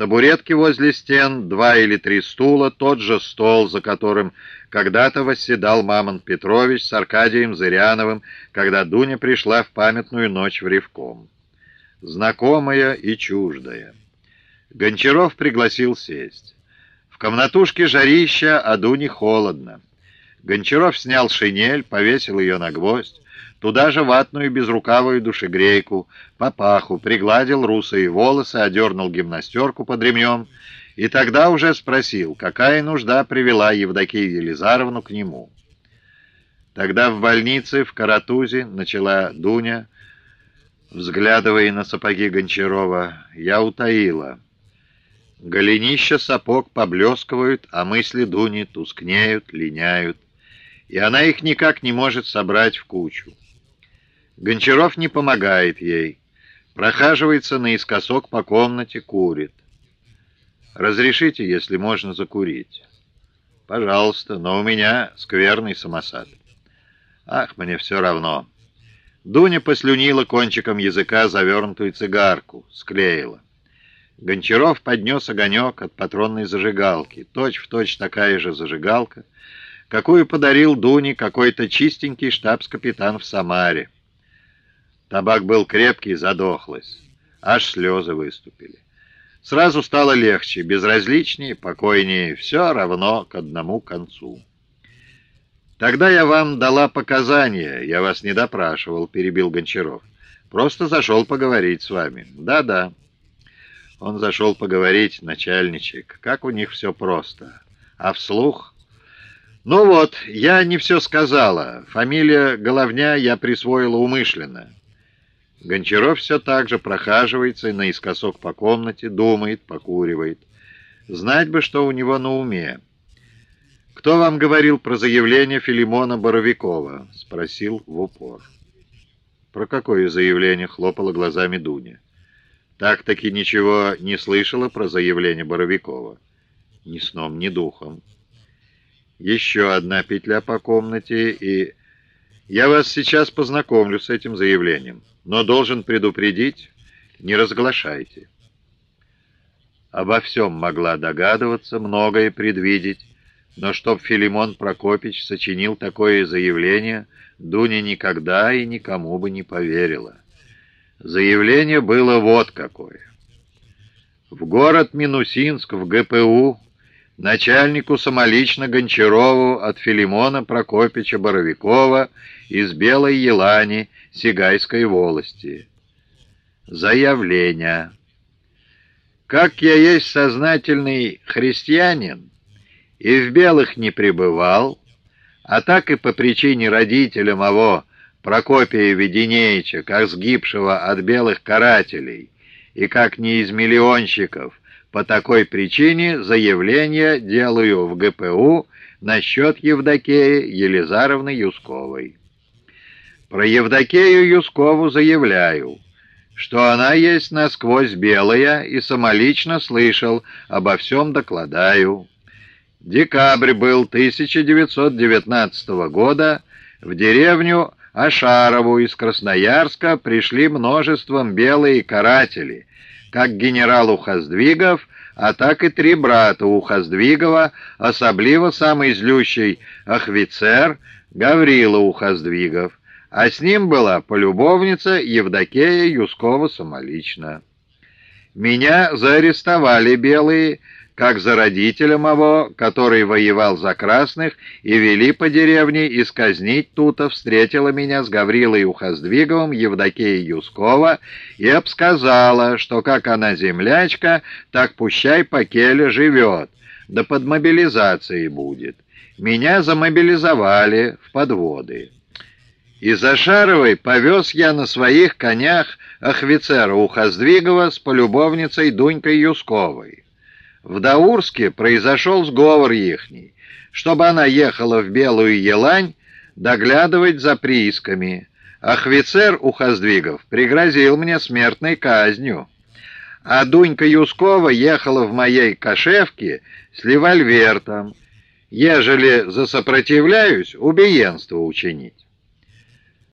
Табуретки возле стен, два или три стула, тот же стол, за которым когда-то восседал Мамонт Петрович с Аркадием Зыряновым, когда Дуня пришла в памятную ночь в Ревком. Знакомая и чуждая. Гончаров пригласил сесть. В комнатушке жарища, а Дуне холодно. Гончаров снял шинель, повесил ее на гвоздь, туда же ватную безрукавую душегрейку, папаху, пригладил русые волосы, одернул гимнастерку под ремнем и тогда уже спросил, какая нужда привела Евдокию Елизаровну к нему. Тогда в больнице в Каратузе начала Дуня, взглядывая на сапоги Гончарова, я утаила. Голенища сапог поблескивают, а мысли Дуни тускнеют, линяют, и она их никак не может собрать в кучу. Гончаров не помогает ей. Прохаживается наискосок по комнате, курит. «Разрешите, если можно, закурить?» «Пожалуйста, но у меня скверный самосад». «Ах, мне все равно». Дуня послюнила кончиком языка завернутую цигарку, склеила. Гончаров поднес огонек от патронной зажигалки, точь-в-точь точь такая же зажигалка, какую подарил Дуне какой-то чистенький штабс-капитан в Самаре. Табак был крепкий, задохлась. Аж слезы выступили. Сразу стало легче, безразличнее, покойнее, все равно к одному концу. «Тогда я вам дала показания, я вас не допрашивал», — перебил Гончаров. «Просто зашел поговорить с вами». «Да-да». Он зашел поговорить, начальничек. Как у них все просто. А вслух... «Ну вот, я не все сказала. Фамилия Головня я присвоила умышленно». Гончаров все так же прохаживается наискосок по комнате, думает, покуривает. Знать бы, что у него на уме. «Кто вам говорил про заявление Филимона Боровикова?» — спросил в упор. «Про какое заявление?» — хлопала глазами Дуня. «Так-таки ничего не слышала про заявление Боровикова?» «Ни сном, ни духом». Еще одна петля по комнате, и я вас сейчас познакомлю с этим заявлением, но должен предупредить, не разглашайте. Обо всем могла догадываться, многое предвидеть, но чтоб Филимон Прокопич сочинил такое заявление, Дуня никогда и никому бы не поверила. Заявление было вот какое. В город Минусинск, в ГПУ, начальнику самолично Гончарову от Филимона Прокопича Боровикова из Белой Елани Сигайской волости. Заявление. Как я есть сознательный христианин и в белых не пребывал, а так и по причине родителя моего Прокопия Веденеича, как сгибшего от белых карателей, и как не из миллионщиков, по такой причине заявление делаю в ГПУ насчет Евдокеи Елизаровны Юсковой. Про Евдокею Юскову заявляю, что она есть насквозь белая и самолично слышал, обо всем докладаю. Декабрь был 1919 года, в деревню Ашарову из Красноярска пришли множеством белые каратели, как генерал Ухоздвигов, а так и три брата Ухоздвигова, особливо самый злющий офицер Гаврила Ухоздвигов, а с ним была полюбовница Евдокея Юскова самолично. Меня заарестовали белые, как за родителя моего, который воевал за красных, и вели по деревне исказнить тута, встретила меня с Гаврилой Ухоздвиговым Евдокея Юскова и обсказала, что как она землячка, так пущай по келе живет, да под мобилизацией будет. Меня замобилизовали в подводы. Из Ашаровой повез я на своих конях офицера Ухоздвигова с полюбовницей Дунькой Юсковой. В Даурске произошел сговор ихний, чтобы она ехала в Белую Елань доглядывать за приисками. Ахвицер Ухоздвигов пригрозил мне смертной казнью. А Дунька Юскова ехала в моей кошевке с револьвертом, ежели засопротивляюсь, убиенство учинить.